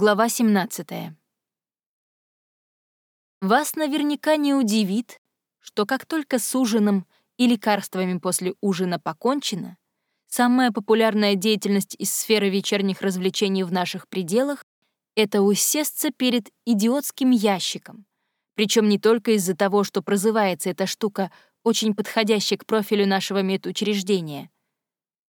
Глава 17. Вас наверняка не удивит, что как только с ужином и лекарствами после ужина покончено, самая популярная деятельность из сферы вечерних развлечений в наших пределах — это усесться перед идиотским ящиком. Причем не только из-за того, что прозывается эта штука очень подходящей к профилю нашего медучреждения.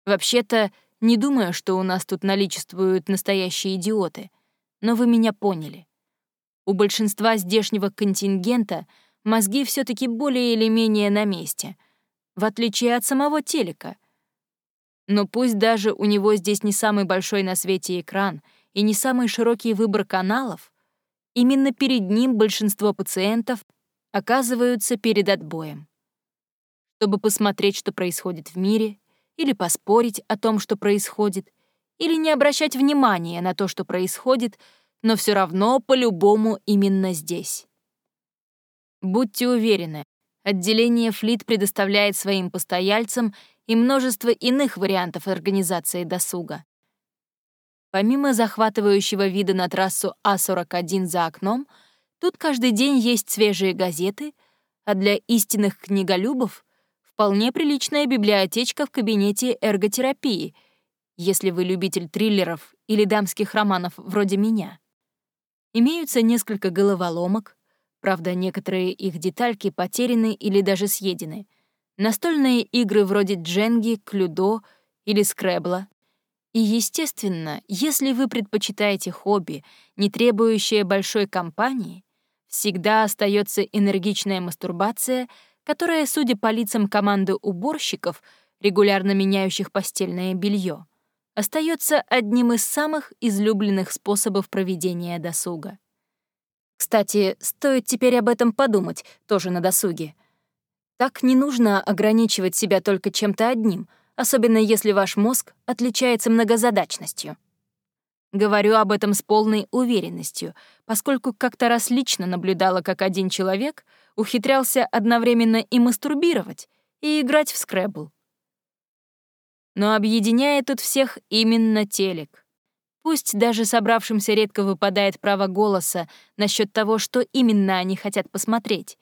Вообще-то, не думаю, что у нас тут наличествуют настоящие идиоты, но вы меня поняли. У большинства здешнего контингента мозги все таки более или менее на месте, в отличие от самого телека. Но пусть даже у него здесь не самый большой на свете экран и не самый широкий выбор каналов, именно перед ним большинство пациентов оказываются перед отбоем. Чтобы посмотреть, что происходит в мире, или поспорить о том, что происходит, или не обращать внимания на то, что происходит, но все равно по-любому именно здесь. Будьте уверены, отделение Флит предоставляет своим постояльцам и множество иных вариантов организации досуга. Помимо захватывающего вида на трассу А41 за окном, тут каждый день есть свежие газеты, а для истинных книголюбов вполне приличная библиотечка в кабинете эрготерапии, если вы любитель триллеров или дамских романов вроде меня. Имеются несколько головоломок, правда, некоторые их детальки потеряны или даже съедены, настольные игры вроде дженги, клюдо или скребла. И, естественно, если вы предпочитаете хобби, не требующее большой компании, всегда остается энергичная мастурбация — которая, судя по лицам команды уборщиков, регулярно меняющих постельное белье, остается одним из самых излюбленных способов проведения досуга. Кстати, стоит теперь об этом подумать, тоже на досуге. Так не нужно ограничивать себя только чем-то одним, особенно если ваш мозг отличается многозадачностью. Говорю об этом с полной уверенностью, поскольку как-то раз лично наблюдала, как один человек ухитрялся одновременно и мастурбировать, и играть в скрэбл. Но объединяет тут всех именно телек. Пусть даже собравшимся редко выпадает право голоса насчет того, что именно они хотят посмотреть.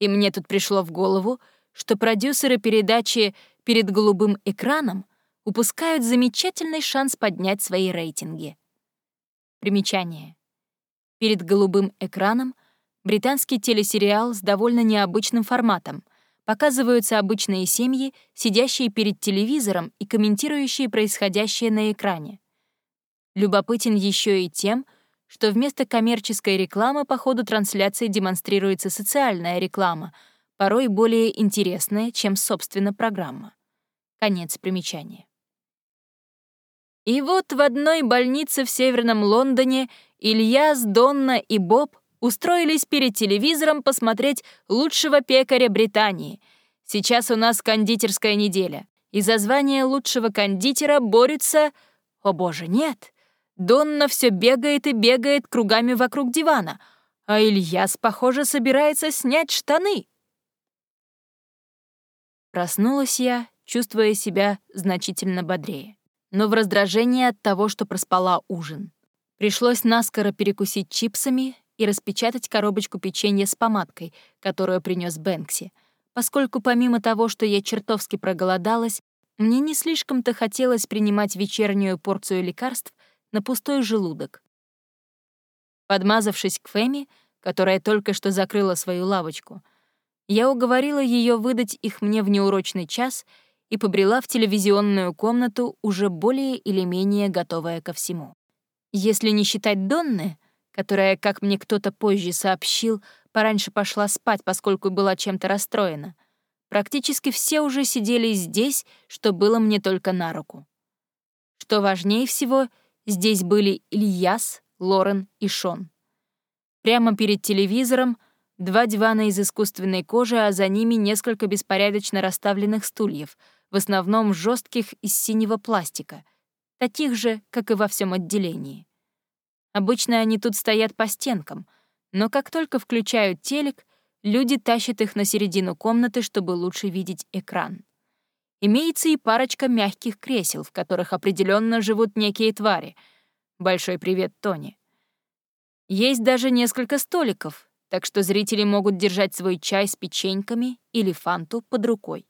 И мне тут пришло в голову, что продюсеры передачи «Перед голубым экраном» упускают замечательный шанс поднять свои рейтинги. Примечание. Перед голубым экраном британский телесериал с довольно необычным форматом. Показываются обычные семьи, сидящие перед телевизором и комментирующие происходящее на экране. Любопытен еще и тем, что вместо коммерческой рекламы по ходу трансляции демонстрируется социальная реклама, порой более интересная, чем, собственно, программа. Конец примечания. И вот в одной больнице в Северном Лондоне Ильяс, Донна и Боб устроились перед телевизором посмотреть лучшего пекаря Британии. Сейчас у нас кондитерская неделя, и за звание лучшего кондитера борются... О боже, нет! Донна все бегает и бегает кругами вокруг дивана, а Ильяс, похоже, собирается снять штаны. Проснулась я, чувствуя себя значительно бодрее но в раздражении от того, что проспала ужин. Пришлось наскоро перекусить чипсами и распечатать коробочку печенья с помадкой, которую принес Бэнкси, поскольку помимо того, что я чертовски проголодалась, мне не слишком-то хотелось принимать вечернюю порцию лекарств на пустой желудок. Подмазавшись к Фэми, которая только что закрыла свою лавочку, я уговорила ее выдать их мне в неурочный час — и побрела в телевизионную комнату, уже более или менее готовая ко всему. Если не считать Донны, которая, как мне кто-то позже сообщил, пораньше пошла спать, поскольку была чем-то расстроена, практически все уже сидели здесь, что было мне только на руку. Что важнее всего, здесь были Ильяс, Лорен и Шон. Прямо перед телевизором два дивана из искусственной кожи, а за ними несколько беспорядочно расставленных стульев — в основном жестких из синего пластика, таких же, как и во всем отделении. Обычно они тут стоят по стенкам, но как только включают телек, люди тащат их на середину комнаты, чтобы лучше видеть экран. Имеется и парочка мягких кресел, в которых определенно живут некие твари. Большой привет, Тони. Есть даже несколько столиков, так что зрители могут держать свой чай с печеньками или фанту под рукой.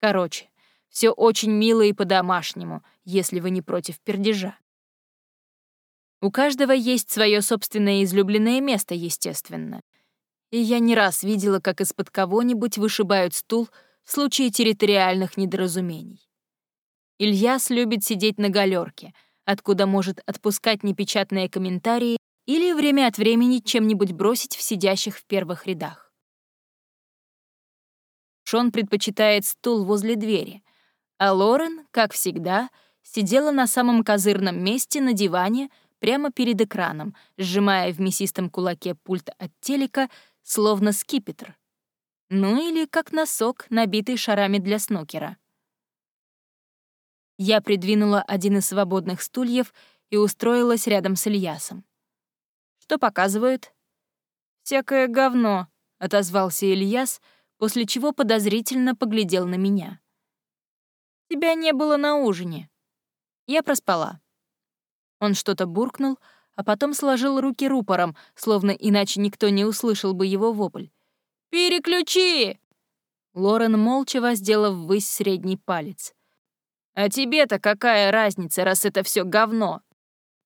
Короче, все очень мило и по-домашнему, если вы не против пердежа. У каждого есть свое собственное излюбленное место, естественно. И я не раз видела, как из-под кого-нибудь вышибают стул в случае территориальных недоразумений. Ильяс любит сидеть на галерке, откуда может отпускать непечатные комментарии или время от времени чем-нибудь бросить в сидящих в первых рядах. Шон предпочитает стул возле двери, а Лорен, как всегда, сидела на самом козырном месте на диване прямо перед экраном, сжимая в мясистом кулаке пульт от телека, словно скипетр. Ну или как носок, набитый шарами для снукера. Я придвинула один из свободных стульев и устроилась рядом с Ильясом. Что показывают?» «Всякое говно», — отозвался Ильяс, после чего подозрительно поглядел на меня. «Тебя не было на ужине. Я проспала». Он что-то буркнул, а потом сложил руки рупором, словно иначе никто не услышал бы его вопль. «Переключи!» Лорен молча воздела ввысь средний палец. «А тебе-то какая разница, раз это все говно?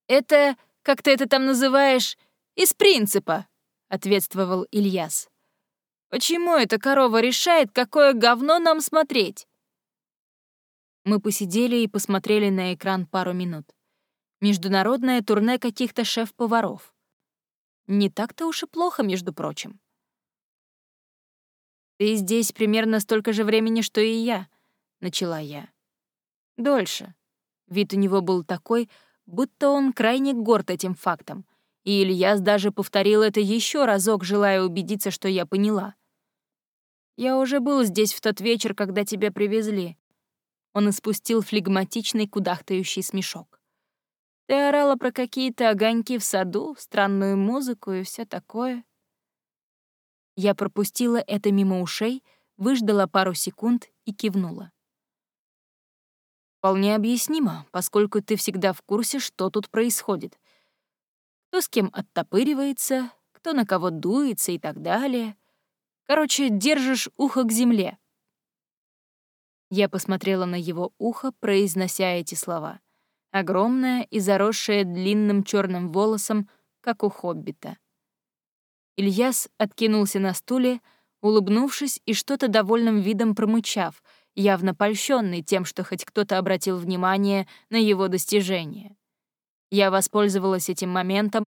Это, как ты это там называешь, из принципа», — ответствовал Ильяс. «Почему эта корова решает, какое говно нам смотреть?» Мы посидели и посмотрели на экран пару минут. Международное турне каких-то шеф-поваров. Не так-то уж и плохо, между прочим. «Ты здесь примерно столько же времени, что и я», — начала я. «Дольше». Вид у него был такой, будто он крайне горд этим фактом — и Ильяс даже повторил это еще разок, желая убедиться, что я поняла. «Я уже был здесь в тот вечер, когда тебя привезли». Он испустил флегматичный кудахтающий смешок. «Ты орала про какие-то огоньки в саду, странную музыку и все такое». Я пропустила это мимо ушей, выждала пару секунд и кивнула. «Вполне объяснимо, поскольку ты всегда в курсе, что тут происходит», кто с кем оттопыривается, кто на кого дуется и так далее. Короче, держишь ухо к земле. Я посмотрела на его ухо, произнося эти слова. Огромное и заросшее длинным черным волосом, как у хоббита. Ильяс откинулся на стуле, улыбнувшись и что-то довольным видом промычав, явно польщенный тем, что хоть кто-то обратил внимание на его достижение. Я воспользовалась этим моментом,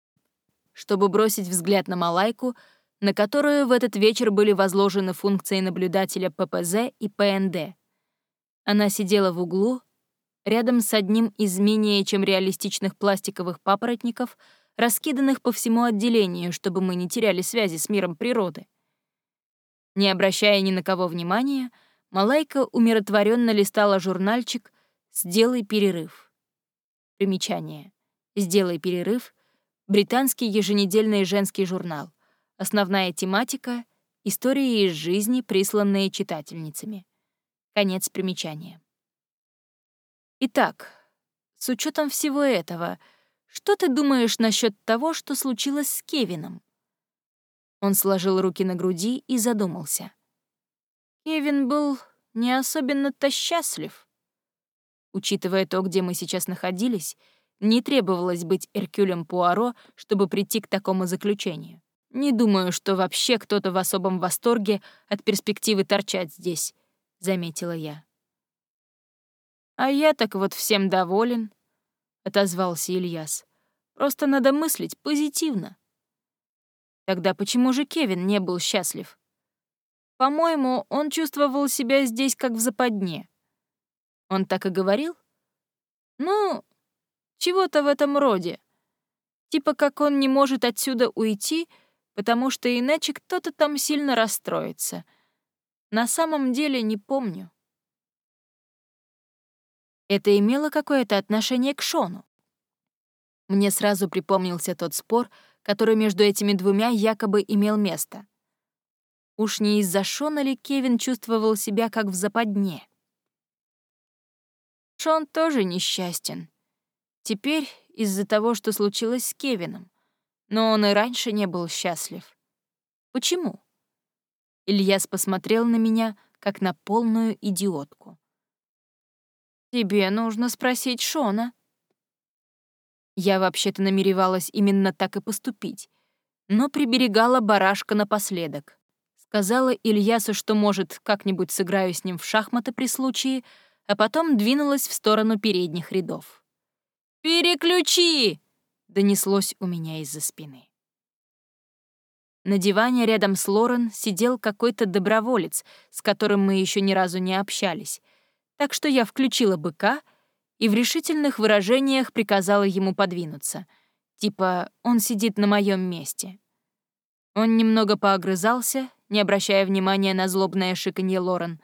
чтобы бросить взгляд на Малайку, на которую в этот вечер были возложены функции наблюдателя ППЗ и ПНД. Она сидела в углу, рядом с одним из менее чем реалистичных пластиковых папоротников, раскиданных по всему отделению, чтобы мы не теряли связи с миром природы. Не обращая ни на кого внимания, Малайка умиротворенно листала журнальчик «Сделай перерыв». Примечание. «Сделай перерыв» — британский еженедельный женский журнал. Основная тематика — истории из жизни, присланные читательницами. Конец примечания. Итак, с учетом всего этого, что ты думаешь насчет того, что случилось с Кевином? Он сложил руки на груди и задумался. Кевин был не особенно-то счастлив. Учитывая то, где мы сейчас находились, не требовалось быть Эркюлем Пуаро, чтобы прийти к такому заключению. Не думаю, что вообще кто-то в особом восторге от перспективы торчать здесь, — заметила я. «А я так вот всем доволен», — отозвался Ильяс. «Просто надо мыслить позитивно». Тогда почему же Кевин не был счастлив? По-моему, он чувствовал себя здесь как в западне. Он так и говорил? Ну, чего-то в этом роде. Типа как он не может отсюда уйти, потому что иначе кто-то там сильно расстроится. На самом деле не помню. Это имело какое-то отношение к Шону. Мне сразу припомнился тот спор, который между этими двумя якобы имел место. Уж не из-за Шона ли Кевин чувствовал себя как в западне? Шон тоже несчастен. Теперь из-за того, что случилось с Кевином. Но он и раньше не был счастлив. Почему? Ильяс посмотрел на меня, как на полную идиотку. «Тебе нужно спросить Шона». Я вообще-то намеревалась именно так и поступить, но приберегала барашка напоследок. Сказала Ильясу, что, может, как-нибудь сыграю с ним в шахматы при случае, а потом двинулась в сторону передних рядов. «Переключи!» — донеслось у меня из-за спины. На диване рядом с Лорен сидел какой-то доброволец, с которым мы еще ни разу не общались, так что я включила быка и в решительных выражениях приказала ему подвинуться, типа «он сидит на моем месте». Он немного поогрызался, не обращая внимания на злобное шиканье Лорен,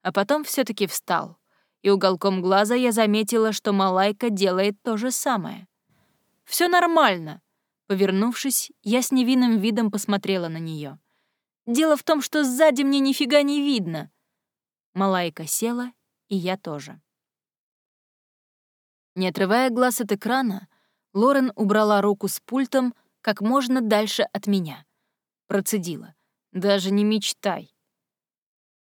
а потом все таки встал, и уголком глаза я заметила, что Малайка делает то же самое. Все нормально», Повернувшись, я с невинным видом посмотрела на нее. «Дело в том, что сзади мне нифига не видно». Малайка села, и я тоже. Не отрывая глаз от экрана, Лорен убрала руку с пультом как можно дальше от меня. Процедила. «Даже не мечтай».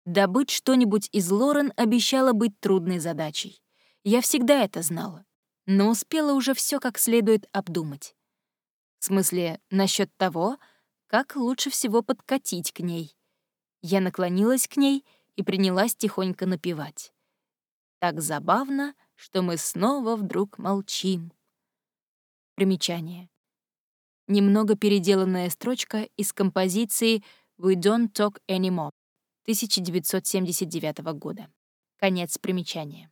Добыть что-нибудь из Лорен обещала быть трудной задачей. Я всегда это знала, но успела уже все как следует обдумать. В смысле, насчет того, как лучше всего подкатить к ней. Я наклонилась к ней и принялась тихонько напевать. Так забавно, что мы снова вдруг молчим. Примечание. Немного переделанная строчка из композиции «We don't talk anymore» 1979 года. Конец примечания.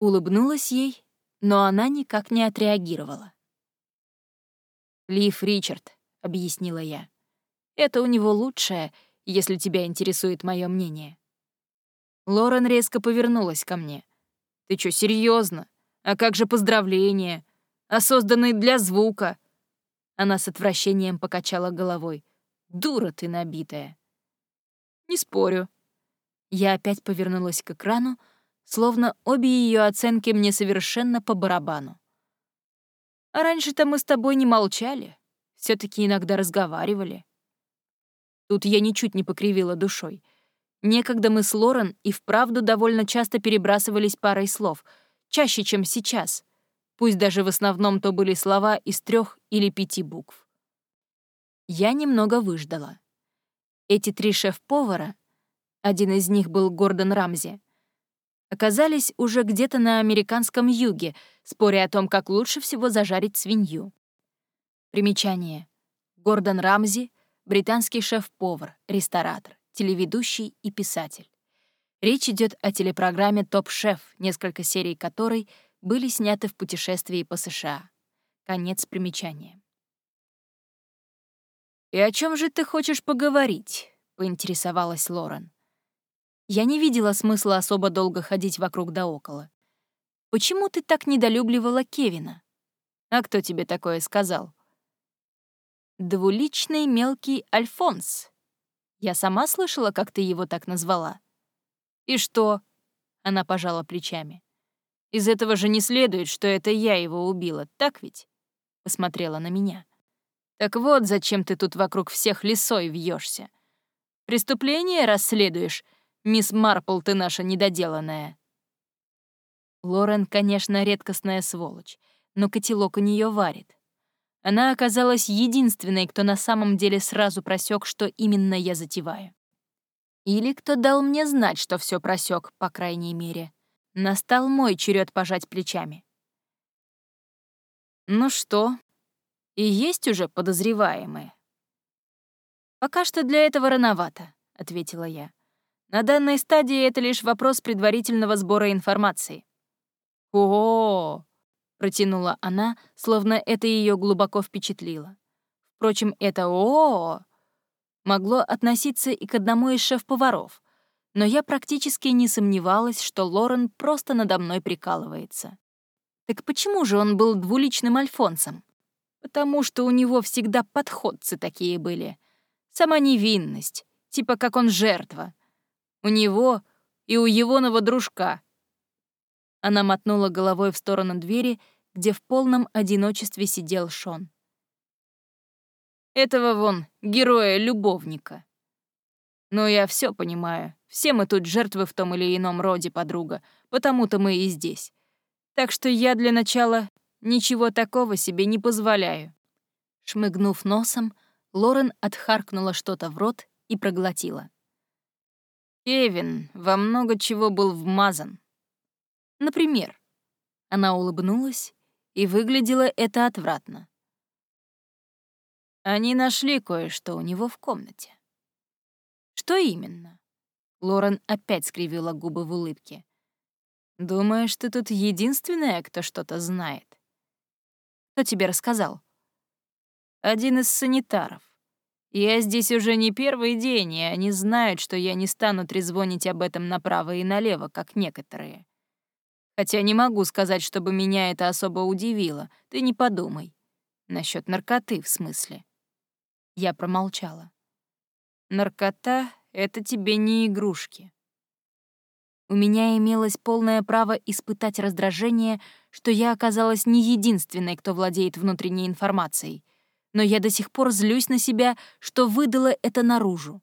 Улыбнулась ей но она никак не отреагировала. «Лив Ричард», — объяснила я. «Это у него лучшее, если тебя интересует мое мнение». Лорен резко повернулась ко мне. «Ты что, серьезно? А как же поздравления? А созданные для звука?» Она с отвращением покачала головой. «Дура ты набитая». «Не спорю». Я опять повернулась к экрану, словно обе ее оценки мне совершенно по барабану. А раньше-то мы с тобой не молчали, все таки иногда разговаривали. Тут я ничуть не покривила душой. Некогда мы с Лорен и вправду довольно часто перебрасывались парой слов, чаще, чем сейчас. Пусть даже в основном то были слова из трех или пяти букв. Я немного выждала. Эти три шеф-повара, один из них был Гордон Рамзи, оказались уже где-то на американском юге, споря о том, как лучше всего зажарить свинью. Примечание. Гордон Рамзи — британский шеф-повар, ресторатор, телеведущий и писатель. Речь идет о телепрограмме «Топ-шеф», несколько серий которой были сняты в путешествии по США. Конец примечания. «И о чем же ты хочешь поговорить?» — поинтересовалась Лорен. Я не видела смысла особо долго ходить вокруг да около. Почему ты так недолюбливала Кевина? А кто тебе такое сказал? Двуличный мелкий Альфонс. Я сама слышала, как ты его так назвала. И что? Она пожала плечами. Из этого же не следует, что это я его убила, так ведь? Посмотрела на меня. Так вот, зачем ты тут вокруг всех лесой вьешься. Преступление расследуешь — Мисс Марпл, ты наша недоделанная». Лорен, конечно, редкостная сволочь, но котелок у нее варит. Она оказалась единственной, кто на самом деле сразу просек, что именно я затеваю. Или кто дал мне знать, что все просек, по крайней мере. Настал мой черед пожать плечами. Ну что, и есть уже подозреваемые? Пока что для этого рановато, ответила я. На данной стадии это лишь вопрос предварительного сбора информации. О, -о, -о протянула она, словно это ее глубоко впечатлило. Впрочем, это о, -о могло относиться и к одному из шеф-поваров, но я практически не сомневалась, что Лорен просто надо мной прикалывается. Так почему же он был двуличным альфонсом? Потому что у него всегда подходцы такие были. Сама невинность, типа как он жертва, у него и у егоного дружка. Она мотнула головой в сторону двери, где в полном одиночестве сидел Шон. Этого вон, героя-любовника. Но я все понимаю. Все мы тут жертвы в том или ином роде, подруга, потому-то мы и здесь. Так что я для начала ничего такого себе не позволяю. Шмыгнув носом, Лорен отхаркнула что-то в рот и проглотила. Кевин во много чего был вмазан. Например, она улыбнулась, и выглядело это отвратно. Они нашли кое-что у него в комнате. Что именно? Лорен опять скривила губы в улыбке. «Думаешь, ты тут единственная, кто что-то знает?» «Кто тебе рассказал?» «Один из санитаров. Я здесь уже не первый день, и они знают, что я не стану трезвонить об этом направо и налево, как некоторые. Хотя не могу сказать, чтобы меня это особо удивило, ты не подумай. Насчет наркоты, в смысле. Я промолчала. Наркота — это тебе не игрушки. У меня имелось полное право испытать раздражение, что я оказалась не единственной, кто владеет внутренней информацией — но я до сих пор злюсь на себя, что выдала это наружу.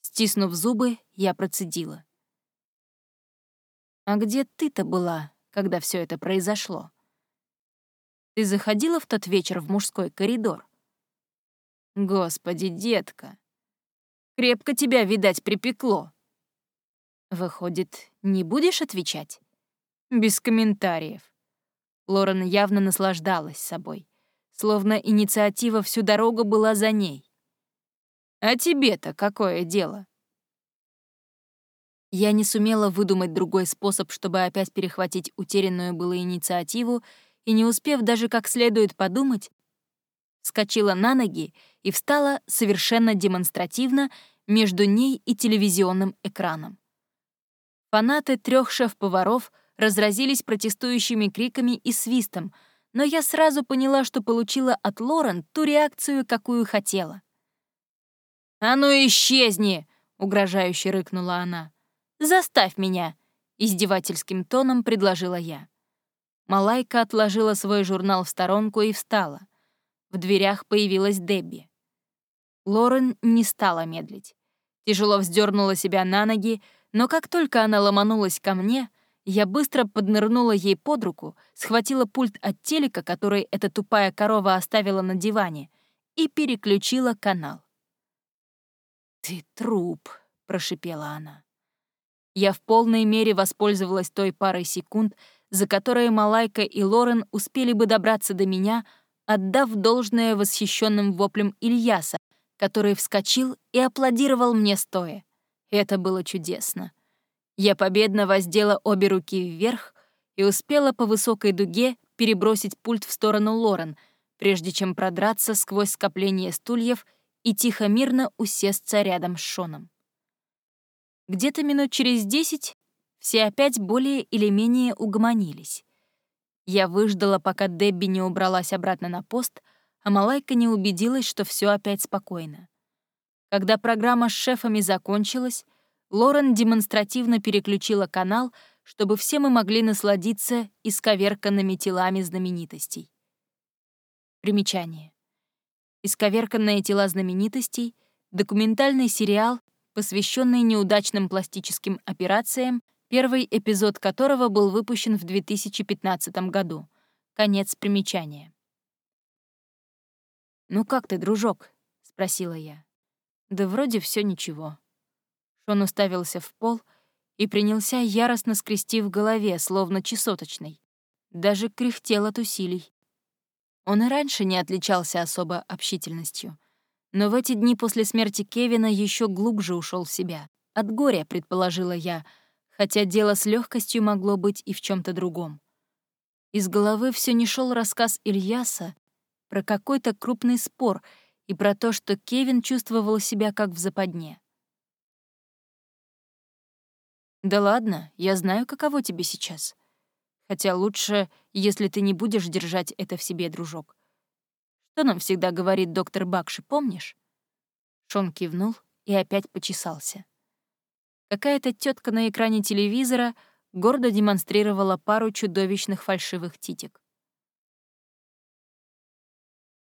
Стиснув зубы, я процедила. «А где ты-то была, когда все это произошло? Ты заходила в тот вечер в мужской коридор?» «Господи, детка, крепко тебя, видать, припекло». «Выходит, не будешь отвечать?» «Без комментариев». Лорен явно наслаждалась собой словно инициатива всю дорогу была за ней. «А тебе-то какое дело?» Я не сумела выдумать другой способ, чтобы опять перехватить утерянную было инициативу, и, не успев даже как следует подумать, вскочила на ноги и встала совершенно демонстративно между ней и телевизионным экраном. Фанаты трех шеф-поваров разразились протестующими криками и свистом — но я сразу поняла, что получила от Лорен ту реакцию, какую хотела. «А ну исчезни!» — угрожающе рыкнула она. «Заставь меня!» — издевательским тоном предложила я. Малайка отложила свой журнал в сторонку и встала. В дверях появилась Дебби. Лорен не стала медлить. Тяжело вздернула себя на ноги, но как только она ломанулась ко мне — я быстро поднырнула ей под руку, схватила пульт от телека, который эта тупая корова оставила на диване, и переключила канал. «Ты труп», — прошипела она. Я в полной мере воспользовалась той парой секунд, за которые Малайка и Лорен успели бы добраться до меня, отдав должное восхищенным воплем Ильяса, который вскочил и аплодировал мне стоя. Это было чудесно. Я победно воздела обе руки вверх и успела по высокой дуге перебросить пульт в сторону Лорен, прежде чем продраться сквозь скопление стульев и тихо-мирно усесться рядом с Шоном. Где-то минут через десять все опять более или менее угомонились. Я выждала, пока Дебби не убралась обратно на пост, а Малайка не убедилась, что все опять спокойно. Когда программа с шефами закончилась, Лорен демонстративно переключила канал, чтобы все мы могли насладиться исковерканными телами знаменитостей. Примечание. «Исковерканные тела знаменитостей» — документальный сериал, посвященный неудачным пластическим операциям, первый эпизод которого был выпущен в 2015 году. Конец примечания. «Ну как ты, дружок?» — спросила я. «Да вроде все ничего». Шон уставился в пол и принялся яростно скрести в голове, словно чесоточный. Даже кряхтел от усилий. Он и раньше не отличался особо общительностью. Но в эти дни после смерти Кевина еще глубже ушел в себя. От горя, предположила я, хотя дело с легкостью могло быть и в чем то другом. Из головы все не шел рассказ Ильяса про какой-то крупный спор и про то, что Кевин чувствовал себя как в западне. Да ладно, я знаю, каково тебе сейчас. Хотя лучше, если ты не будешь держать это в себе, дружок. Что нам всегда говорит доктор Бакши, помнишь? Шон кивнул и опять почесался. Какая-то тетка на экране телевизора гордо демонстрировала пару чудовищных фальшивых титик.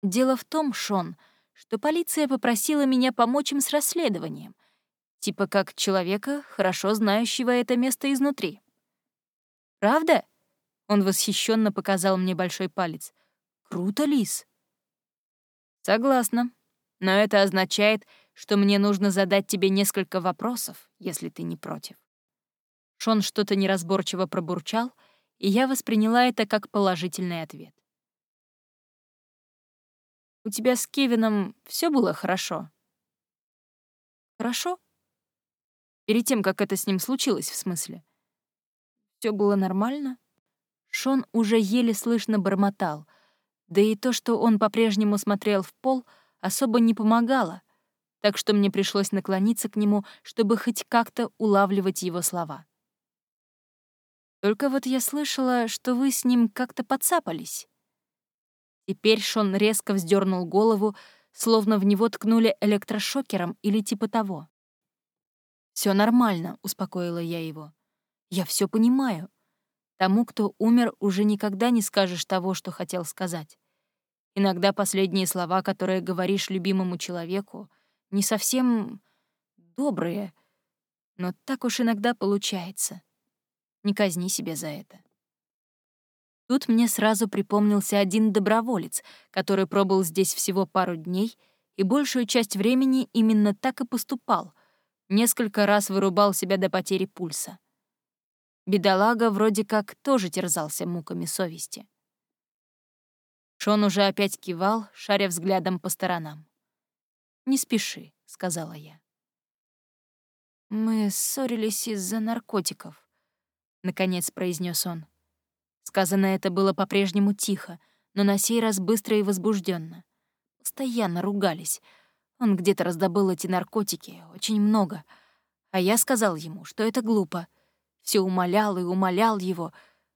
Дело в том, Шон, что полиция попросила меня помочь им с расследованием, типа как человека, хорошо знающего это место изнутри. «Правда?» — он восхищенно показал мне большой палец. «Круто, Лис!» «Согласна. Но это означает, что мне нужно задать тебе несколько вопросов, если ты не против». Шон что-то неразборчиво пробурчал, и я восприняла это как положительный ответ. «У тебя с Кевином все было хорошо?» «Хорошо?» Перед тем, как это с ним случилось, в смысле. Все было нормально?» Шон уже еле слышно бормотал, да и то, что он по-прежнему смотрел в пол, особо не помогало, так что мне пришлось наклониться к нему, чтобы хоть как-то улавливать его слова. «Только вот я слышала, что вы с ним как-то подцапались». Теперь Шон резко вздернул голову, словно в него ткнули электрошокером или типа того. Все нормально», — успокоила я его. Я все понимаю. Тому, кто умер, уже никогда не скажешь того, что хотел сказать. Иногда последние слова, которые говоришь любимому человеку, не совсем добрые, но так уж иногда получается. Не казни себя за это. Тут мне сразу припомнился один доброволец, который пробыл здесь всего пару дней и большую часть времени именно так и поступал, несколько раз вырубал себя до потери пульса. Бедолага вроде как тоже терзался муками совести. Шон уже опять кивал, шаря взглядом по сторонам. «Не спеши», — сказала я. «Мы ссорились из-за наркотиков», — наконец произнес он. Сказано это было по-прежнему тихо, но на сей раз быстро и возбужденно. Постоянно ругались. Он где-то раздобыл эти наркотики, очень много. А я сказал ему, что это глупо — все умолял и умолял его,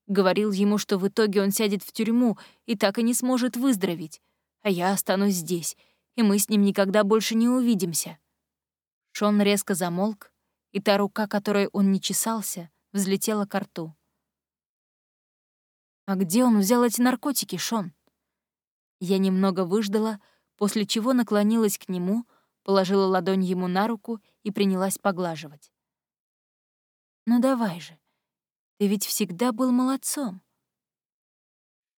говорил ему, что в итоге он сядет в тюрьму и так и не сможет выздороветь, а я останусь здесь, и мы с ним никогда больше не увидимся. Шон резко замолк, и та рука, которой он не чесался, взлетела к рту. «А где он взял эти наркотики, Шон?» Я немного выждала, после чего наклонилась к нему, положила ладонь ему на руку и принялась поглаживать. Ну давай же. Ты ведь всегда был молодцом.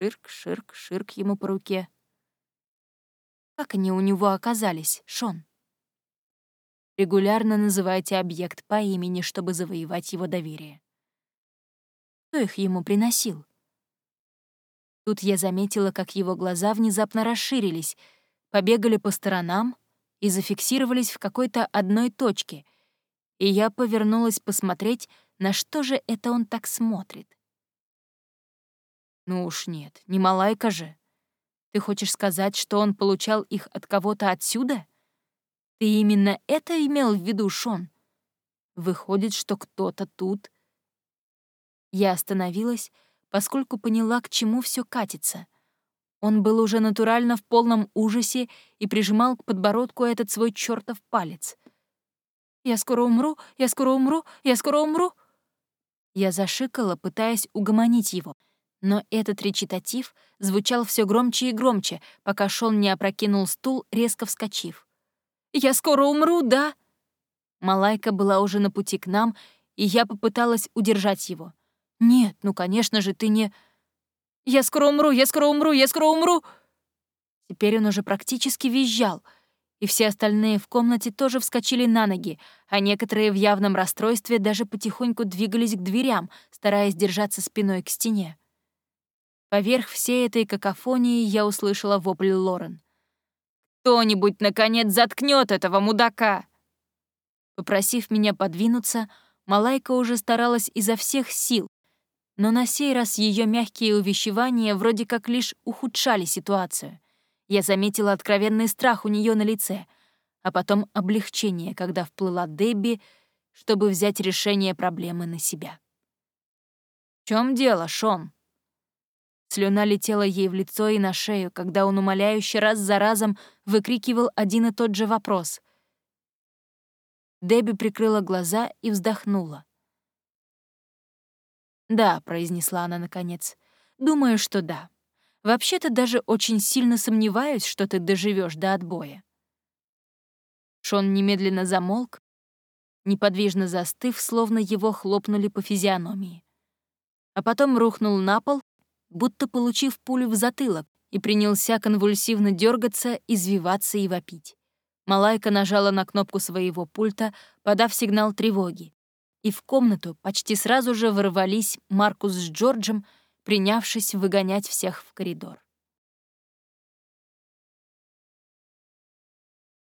Ширк, ширк, ширк ему по руке. Как они у него оказались, Шон? Регулярно называйте объект по имени, чтобы завоевать его доверие. Кто их ему приносил? Тут я заметила, как его глаза внезапно расширились, побегали по сторонам и зафиксировались в какой-то одной точке, и я повернулась посмотреть, на что же это он так смотрит. Ну уж нет, не Малайка же. Ты хочешь сказать, что он получал их от кого-то отсюда? Ты именно это имел в виду, Шон? Выходит, что кто-то тут... Я остановилась, поскольку поняла, к чему все катится. Он был уже натурально в полном ужасе и прижимал к подбородку этот свой чертов палец. «Я скоро умру, я скоро умру, я скоро умру!» Я зашикала, пытаясь угомонить его, но этот речитатив звучал все громче и громче, пока Шон не опрокинул стул, резко вскочив. «Я скоро умру, да?» Малайка была уже на пути к нам, и я попыталась удержать его. «Нет, ну, конечно же, ты не...» «Я скоро умру, я скоро умру, я скоро умру!» Теперь он уже практически визжал — и все остальные в комнате тоже вскочили на ноги, а некоторые в явном расстройстве даже потихоньку двигались к дверям, стараясь держаться спиной к стене. Поверх всей этой какофонии я услышала вопль Лорен. «Кто-нибудь, наконец, заткнет этого мудака!» Попросив меня подвинуться, Малайка уже старалась изо всех сил, но на сей раз ее мягкие увещевания вроде как лишь ухудшали ситуацию. Я заметила откровенный страх у нее на лице, а потом облегчение, когда вплыла Дебби, чтобы взять решение проблемы на себя. «В чем дело, Шон?» Слюна летела ей в лицо и на шею, когда он умоляюще раз за разом выкрикивал один и тот же вопрос. Дебби прикрыла глаза и вздохнула. «Да», — произнесла она наконец. «Думаю, что да. Вообще-то даже очень сильно сомневаюсь, что ты доживешь до отбоя». Шон немедленно замолк, неподвижно застыв, словно его хлопнули по физиономии. А потом рухнул на пол, будто получив пулю в затылок, и принялся конвульсивно дергаться, извиваться и вопить. Малайка нажала на кнопку своего пульта, подав сигнал тревоги. И в комнату почти сразу же ворвались Маркус с Джорджем, принявшись выгонять всех в коридор.